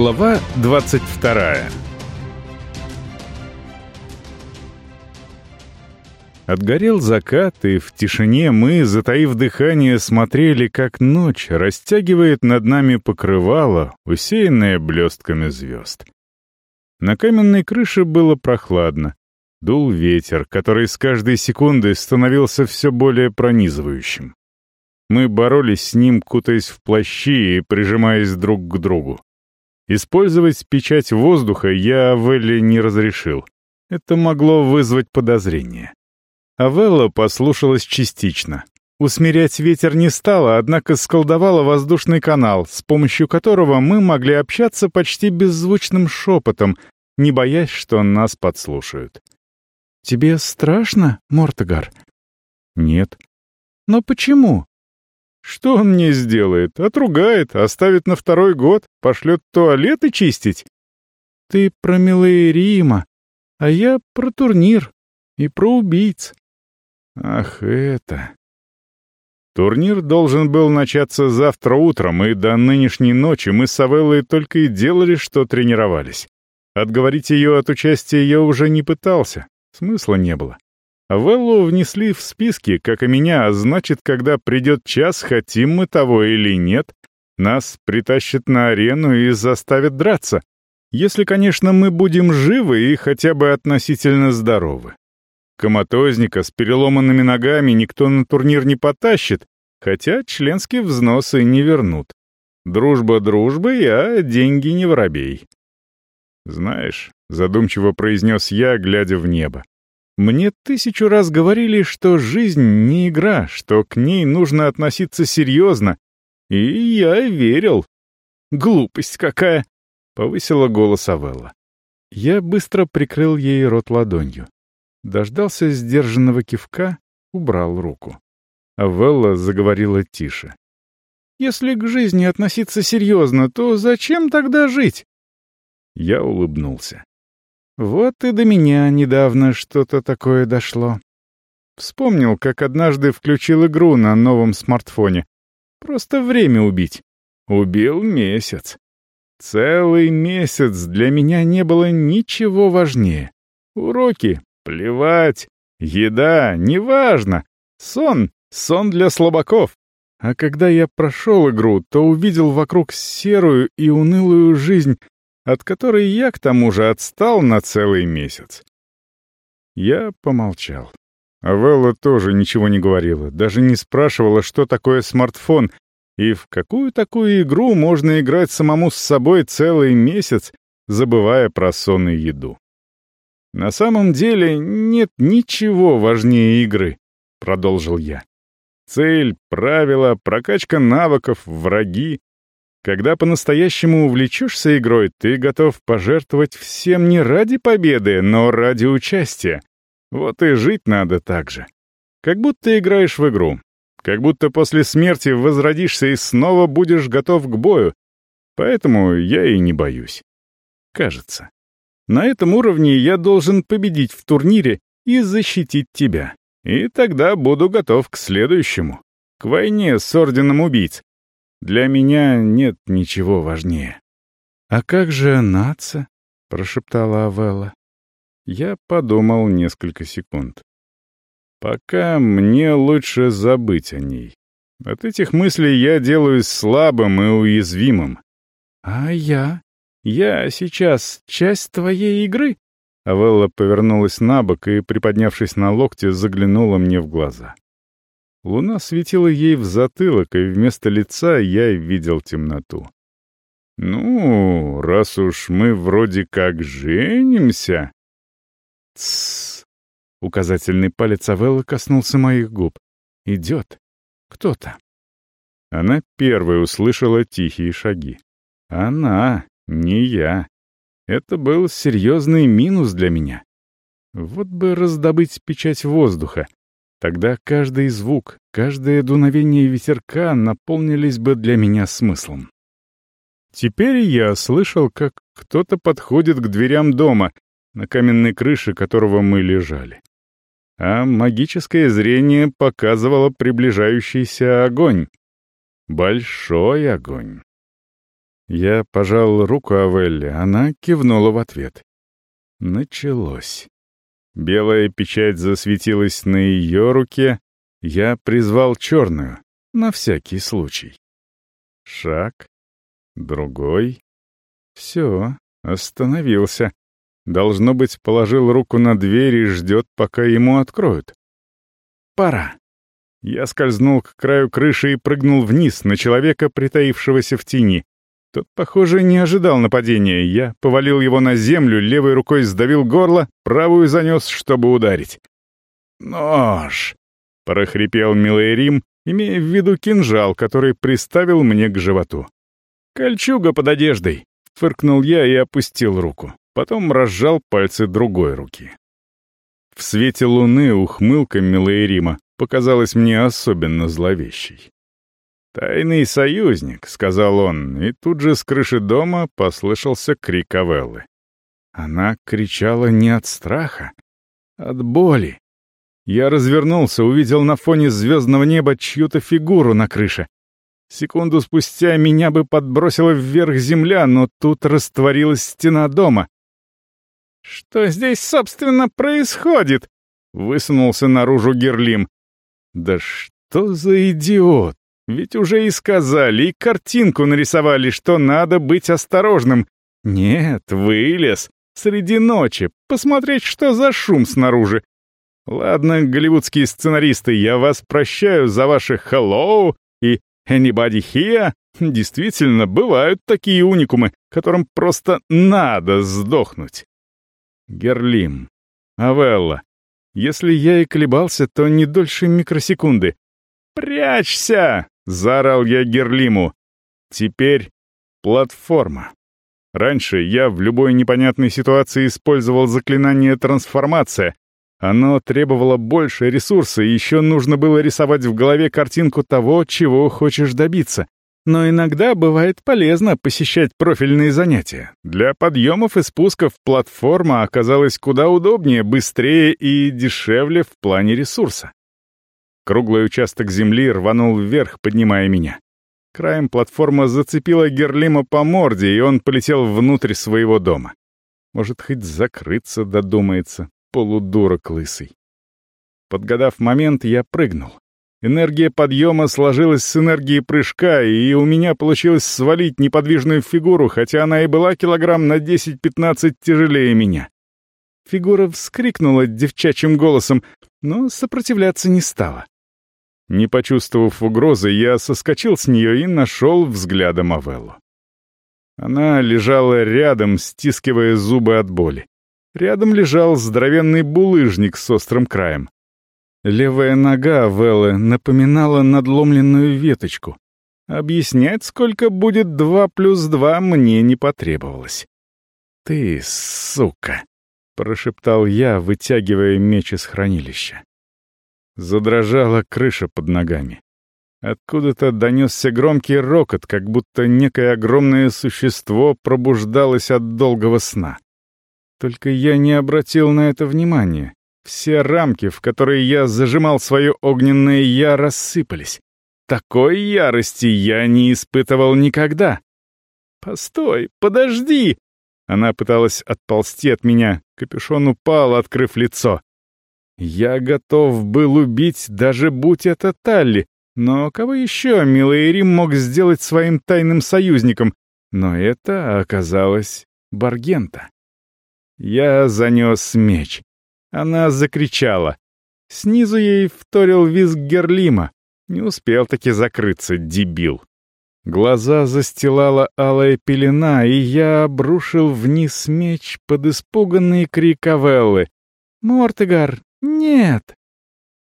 Глава 22 Отгорел закат, и в тишине мы, затаив дыхание, смотрели, как ночь растягивает над нами покрывало, усеянное блестками звезд. На каменной крыше было прохладно. Дул ветер, который с каждой секундой становился все более пронизывающим. Мы боролись с ним, кутаясь в плащи и прижимаясь друг к другу. Использовать печать воздуха я Авелле не разрешил. Это могло вызвать подозрение. Авелла послушалась частично. Усмирять ветер не стала, однако сколдовала воздушный канал, с помощью которого мы могли общаться почти беззвучным шепотом, не боясь, что нас подслушают. «Тебе страшно, Мортогар?» «Нет». «Но почему?» Что он мне сделает? Отругает, оставит на второй год, пошлет туалеты чистить? Ты про милые Рима, а я про турнир и про убийц. Ах, это... Турнир должен был начаться завтра утром, и до нынешней ночи мы с Савеллой только и делали, что тренировались. Отговорить ее от участия я уже не пытался, смысла не было. Веллу внесли в списки, как и меня, а значит, когда придет час, хотим мы того или нет, нас притащат на арену и заставят драться. Если, конечно, мы будем живы и хотя бы относительно здоровы. Коматозника с переломанными ногами никто на турнир не потащит, хотя членские взносы не вернут. Дружба дружбы, а деньги не воробей. «Знаешь», — задумчиво произнес я, глядя в небо, мне тысячу раз говорили, что жизнь не игра, что к ней нужно относиться серьезно. И я верил. Глупость какая! Повысила голос Авелла. Я быстро прикрыл ей рот ладонью. Дождался сдержанного кивка, убрал руку. Авелла заговорила тише. «Если к жизни относиться серьезно, то зачем тогда жить?» Я улыбнулся. Вот и до меня недавно что-то такое дошло. Вспомнил, как однажды включил игру на новом смартфоне. Просто время убить. Убил месяц. Целый месяц для меня не было ничего важнее. Уроки — плевать. Еда — неважно. Сон — сон для слабаков. А когда я прошел игру, то увидел вокруг серую и унылую жизнь, от которой я, к тому же, отстал на целый месяц. Я помолчал. Авелла тоже ничего не говорила, даже не спрашивала, что такое смартфон и в какую такую игру можно играть самому с собой целый месяц, забывая про сон и еду. «На самом деле нет ничего важнее игры», — продолжил я. «Цель, правила, прокачка навыков, враги когда по-настоящему увлечешься игрой, ты готов пожертвовать всем не ради победы, но ради участия. Вот и жить надо так же. Как будто играешь в игру. Как будто после смерти возродишься и снова будешь готов к бою. Поэтому я и не боюсь. Кажется. На этом уровне я должен победить в турнире и защитить тебя. И тогда буду готов к следующему. К войне с Орденом Убийц. Для меня нет ничего важнее. «А как же нация?» — прошептала Авелла. Я подумал несколько секунд. «Пока мне лучше забыть о ней. От этих мыслей я делаюсь слабым и уязвимым». «А я? Я сейчас часть твоей игры?» Авелла повернулась на бок и, приподнявшись на локте, заглянула мне в глаза. Луна светила ей в затылок, и вместо лица я видел темноту. «Ну, раз уж мы вроде как женимся...» «Тссс!» — указательный палец Авеллы коснулся моих губ. «Идет. Кто-то». Она первой услышала тихие шаги. Она, не я. Это был серьезный минус для меня. Вот бы раздобыть печать воздуха, Тогда каждый звук, каждое дуновение ветерка наполнились бы для меня смыслом. Теперь я слышал, как кто-то подходит к дверям дома, на каменной крыше которого мы лежали. А магическое зрение показывало приближающийся огонь. Большой огонь. Я пожал руку Авелле, она кивнула в ответ. Началось. Белая печать засветилась на ее руке, я призвал черную, на всякий случай. Шаг, другой. Все, остановился. Должно быть, положил руку на дверь и ждет, пока ему откроют. Пора. Я скользнул к краю крыши и прыгнул вниз на человека, притаившегося в тени. Тот, похоже, не ожидал нападения. Я повалил его на землю, левой рукой сдавил горло, правую занес, чтобы ударить. «Нож!» — прохрипел милый Рим, имея в виду кинжал, который приставил мне к животу. «Кольчуга под одеждой!» — фыркнул я и опустил руку. Потом разжал пальцы другой руки. В свете луны ухмылка Милаэрима показалась мне особенно зловещей. «Тайный союзник», — сказал он, и тут же с крыши дома послышался крик Авеллы. Она кричала не от страха, от боли. Я развернулся, увидел на фоне звездного неба чью-то фигуру на крыше. Секунду спустя меня бы подбросила вверх земля, но тут растворилась стена дома. «Что здесь, собственно, происходит?» — высунулся наружу Герлим. «Да что за идиот! Ведь уже и сказали, и картинку нарисовали, что надо быть осторожным. Нет, вылез. Среди ночи. Посмотреть, что за шум снаружи. Ладно, голливудские сценаристы, я вас прощаю за ваши «hello» и «anybody here». Действительно, бывают такие уникумы, которым просто надо сдохнуть. Герлим. Авелла. Если я и колебался, то не дольше микросекунды. «Прячься!» — заорал я Герлиму. «Теперь платформа». Раньше я в любой непонятной ситуации использовал заклинание «трансформация». Оно требовало больше ресурса, и еще нужно было рисовать в голове картинку того, чего хочешь добиться. Но иногда бывает полезно посещать профильные занятия. Для подъемов и спусков платформа оказалась куда удобнее, быстрее и дешевле в плане ресурса. Круглый участок земли рванул вверх, поднимая меня. Краем платформа зацепила Герлима по морде, и он полетел внутрь своего дома. Может, хоть закрыться додумается, полудурок лысый. Подгадав момент, я прыгнул. Энергия подъема сложилась с энергией прыжка, и у меня получилось свалить неподвижную фигуру, хотя она и была килограмм на 10-15 тяжелее меня. Фигура вскрикнула девчачьим голосом, но сопротивляться не стала. Не почувствовав угрозы, я соскочил с нее и нашел взглядом Авеллу. Она лежала рядом, стискивая зубы от боли. Рядом лежал здоровенный булыжник с острым краем. Левая нога Авеллы напоминала надломленную веточку. Объяснять, сколько будет два плюс два, мне не потребовалось. «Ты, сука!» — прошептал я, вытягивая меч из хранилища. Задрожала крыша под ногами. Откуда-то донесся громкий рокот, как будто некое огромное существо пробуждалось от долгого сна. Только я не обратил на это внимания. Все рамки, в которые я зажимал свое огненное «я», рассыпались. Такой ярости я не испытывал никогда. «Постой, подожди!» Она пыталась отползти от меня. Капюшон упал, открыв лицо. Я готов был убить, даже будь это Талли. Но кого еще милый Рим мог сделать своим тайным союзником? Но это оказалось Баргента. Я занес меч. Она закричала. Снизу ей вторил визг Герлима. Не успел таки закрыться, дебил. Глаза застилала алая пелена, и я обрушил вниз меч под испуганный крик Авеллы. «Мортегар, «Нет!»